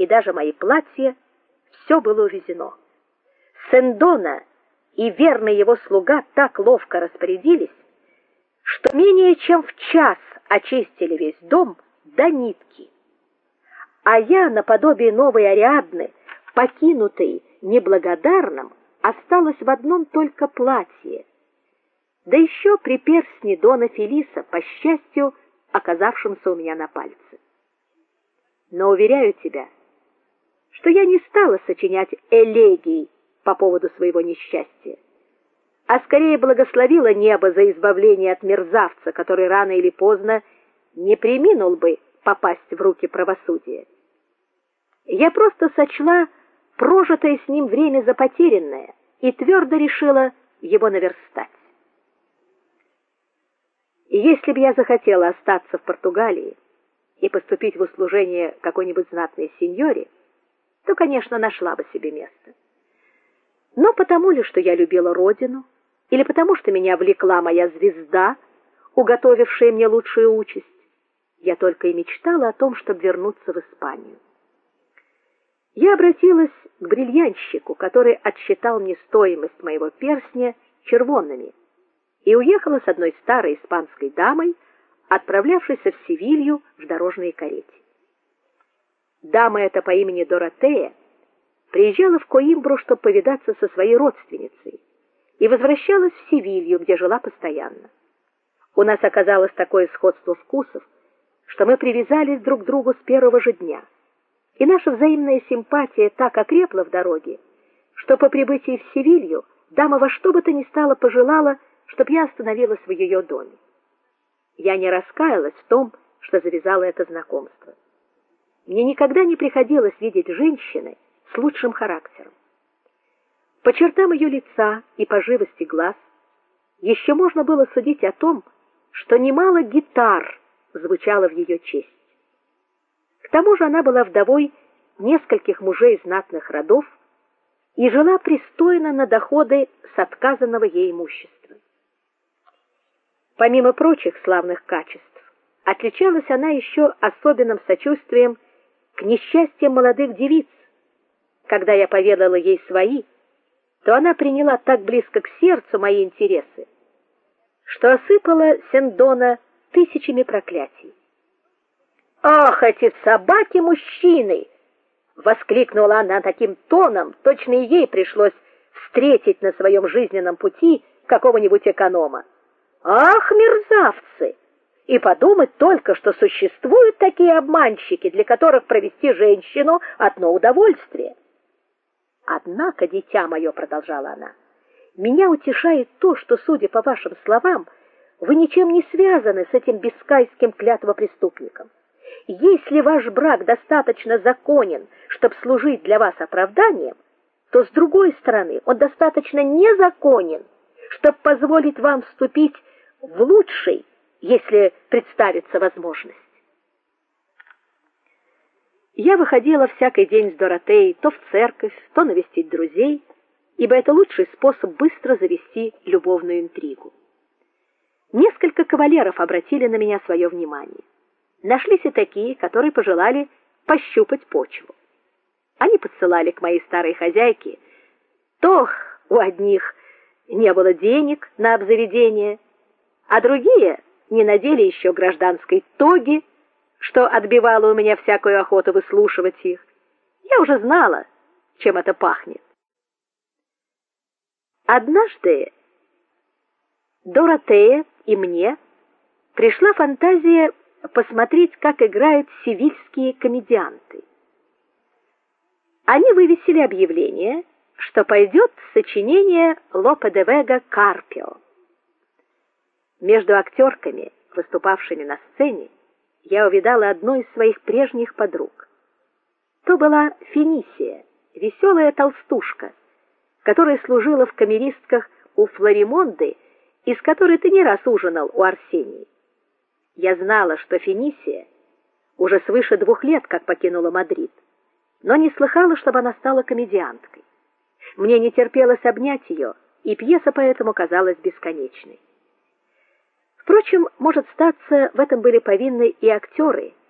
и даже мои платья все было увезено. Сендона и верный его слуга так ловко распорядились, что менее чем в час очистили весь дом до нитки. А я, наподобие новой Ариадны, покинутой неблагодарным, осталась в одном только платье. Да еще при перстне Дона Фелиса, по счастью, оказавшемся у меня на пальце. Но уверяю тебя, что я не стала сочинять элегий по поводу своего несчастья, а скорее благословила небо за избавление от мерзавца, который рано или поздно не преминул бы попасть в руки правосудия. Я просто сочла прожитое с ним время за потерянное и твердо решила его наверстать. Если бы я захотела остаться в Португалии и поступить в услужение какой-нибудь знатной сеньоре, то, конечно, нашла бы себе место. Но потому ли, что я любила родину, или потому что меня влекла моя звезда, уготовившая мне лучшую участь, я только и мечтала о том, чтобы вернуться в Испанию. Я обратилась к бриллиантщику, который отсчитал мне стоимость моего перстня червонными, и уехала с одной старой испанской дамой, отправлявшейся в Севилью в дорожной карете. Дама эта по имени Доротея приезжала в Коимбру, чтобы повидаться со своей родственницей, и возвращалась в Севилью, где жила постоянно. У нас оказалось такое сходство вкусов, что мы привязались друг к другу с первого же дня. И наша взаимная симпатия так окрепла в дороге, что по прибытии в Севилью дама во что бы то ни стало пожелала, чтобы я остановилась в ее доме. Я не раскаялась в том, что завязала это знакомство. Мне никогда не приходилось видеть женщины с лучшим характером. По чертам ее лица и по живости глаз еще можно было судить о том, что немало гитар звучало в ее честь. К тому же она была вдовой нескольких мужей знатных родов и жила пристойно на доходы с отказанного ей имущества. Помимо прочих славных качеств, отличалась она еще особенным сочувствием к несчастьям молодых девиц. Когда я поведала ей свои, то она приняла так близко к сердцу мои интересы, что осыпала Сендона тысячами проклятий. Ах, эти собаки-мужчины, воскликнула она таким тоном, точно и ей пришлось встретить на своем жизненном пути какого-нибудь эконома. Ах, мерзавцы! И подумать только, что существуют такие обманщики, для которых провести женщину одно удовольствие. Однако, дитя мое, продолжала она, меня утешает то, что, судя по вашим словам, вы ничем не связаны с этим бескайским клятвопреступником. Если ваш брак достаточно законен, чтобы служить для вас оправданием, то с другой стороны, он достаточно незаконен, чтобы позволить вам вступить в лучший, если представится возможность. Я выходила всякий день с Доротеей то в церковь, то навестить друзей, ибо это лучший способ быстро завести любовную интригу. Несколько кавалеров обратили на меня свое внимание. Нашлись и такие, которые пожелали пощупать почву. Они подсылали к моей старой хозяйке то у одних не было денег на обзаведение, а другие не надели еще гражданской тоги, что отбивало у меня всякую охоту выслушивать их. Я уже знала, чем это пахнет. Однажды Доротея и мне пришла фантазия посмотреть, как играют севильские комедианты. Они вывесили объявление, что пойдет сочинение Лопе де Вега Карпио. Между актерками, выступавшими на сцене, я увидала одну из своих прежних подруг. То была Финисия, веселая толстушка, которая служила в камеристках у Флоримонды и с которой ты не раз ужинал у Арсении. Я знала, что Финисия уже свыше двух лет как покинула Мадрид, но не слыхала, чтобы она стала комедианткой. Мне не терпелось обнять ее, и пьеса поэтому казалась бесконечной. Впрочем, может статься, в этом были повинны и актеры,